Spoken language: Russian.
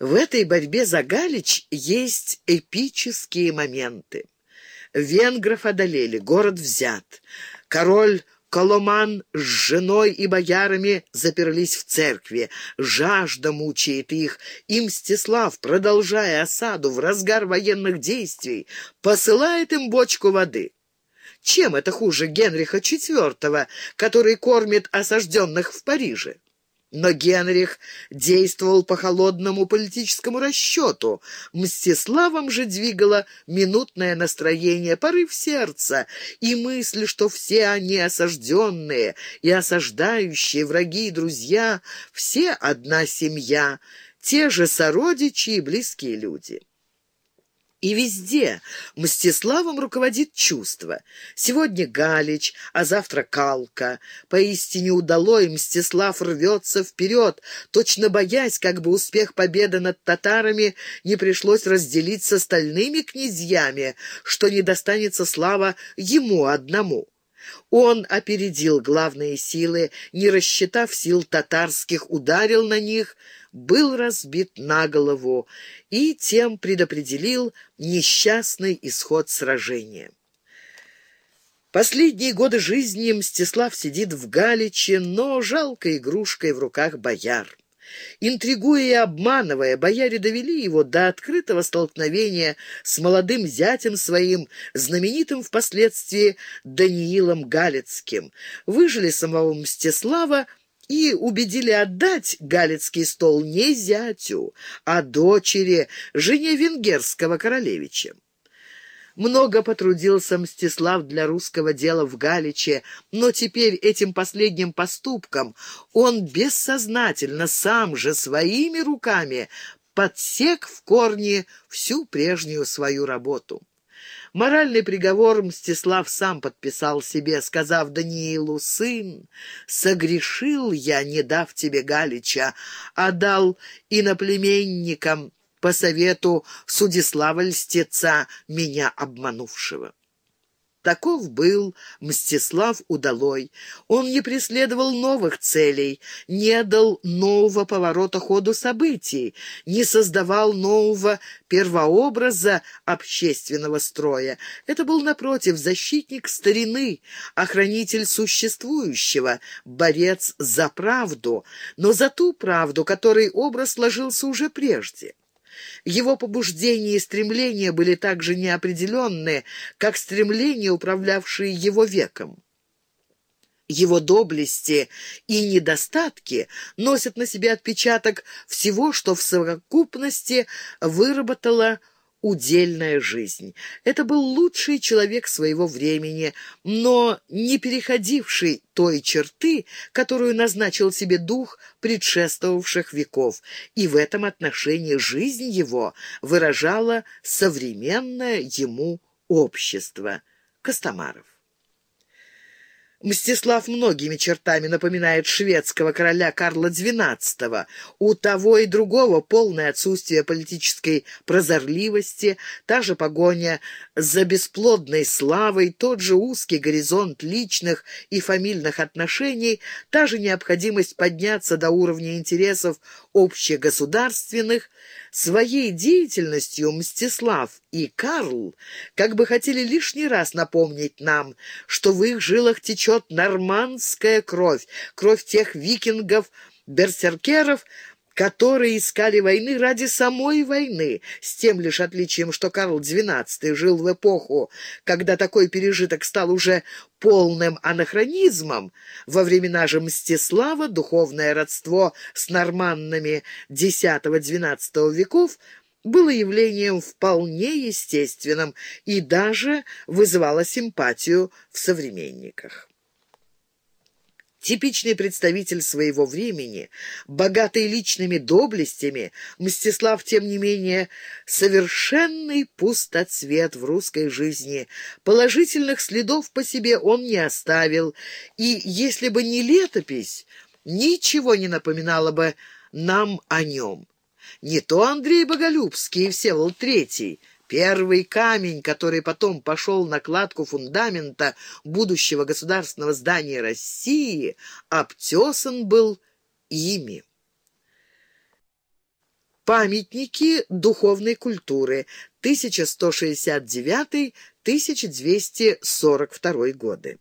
В этой борьбе за Галич есть эпические моменты. Венгров одолели, город взят. Король Коломан с женой и боярами заперлись в церкви. Жажда мучает их, и Мстислав, продолжая осаду в разгар военных действий, посылает им бочку воды. Чем это хуже Генриха IV, который кормит осажденных в Париже? Но Генрих действовал по холодному политическому расчету. Мстиславом же двигало минутное настроение, порыв сердца и мысль, что все они осажденные и осаждающие, враги и друзья, все одна семья, те же сородичи и близкие люди. И везде Мстиславом руководит чувство. Сегодня Галич, а завтра Калка. Поистине удалой Мстислав рвется вперед, точно боясь, как бы успех победы над татарами не пришлось разделить с остальными князьями, что не достанется слава ему одному. Он опередил главные силы, не рассчитав сил татарских, ударил на них, был разбит на голову и тем предопределил несчастный исход сражения. Последние годы жизни Мстислав сидит в Галиче, но жалкой игрушкой в руках бояр. Интригуя и обманывая, бояре довели его до открытого столкновения с молодым зятем своим, знаменитым впоследствии Даниилом Галицким. Выжили самого Мстислава и убедили отдать Галицкий стол не зятю, а дочери, жене венгерского королевича. Много потрудился Мстислав для русского дела в Галиче, но теперь этим последним поступком он бессознательно сам же своими руками подсек в корне всю прежнюю свою работу. Моральный приговор Мстислав сам подписал себе, сказав Даниилу, «Сын, согрешил я, не дав тебе Галича, а дал иноплеменникам по совету Судислава Льстеца, меня обманувшего. Таков был Мстислав Удалой. Он не преследовал новых целей, не дал нового поворота ходу событий, не создавал нового первообраза общественного строя. Это был, напротив, защитник старины, охранитель существующего, борец за правду, но за ту правду, которой образ сложился уже прежде. Его побуждения и стремления были так же неопределенные, как стремления, управлявшие его веком. Его доблести и недостатки носят на себе отпечаток всего, что в совокупности выработало удельная жизнь. Это был лучший человек своего времени, но не переходивший той черты, которую назначил себе дух предшествовавших веков, и в этом отношении жизнь его выражала современное ему общество. Костомаров. Мстислав многими чертами напоминает шведского короля Карла XII. У того и другого полное отсутствие политической прозорливости, та же погоня за бесплодной славой, тот же узкий горизонт личных и фамильных отношений, та же необходимость подняться до уровня интересов общегосударственных, своей деятельностью Мстислав и Карл как бы хотели лишний раз напомнить нам, что в их жилах течет нормандская кровь, кровь тех викингов-берсеркеров, которые искали войны ради самой войны, с тем лишь отличием, что Карл XII жил в эпоху, когда такой пережиток стал уже полным анахронизмом. Во времена же Мстислава духовное родство с норманнами X-XII веков было явлением вполне естественным и даже вызывало симпатию в современниках. Типичный представитель своего времени, богатый личными доблестями, Мстислав, тем не менее, совершенный пустоцвет в русской жизни. Положительных следов по себе он не оставил, и если бы не летопись, ничего не напоминало бы нам о нем. Не то Андрей Боголюбский и Всеволод Третий — Первый камень, который потом пошел на кладку фундамента будущего государственного здания России, обтесан был ими. Памятники духовной культуры 1169-1242 годы.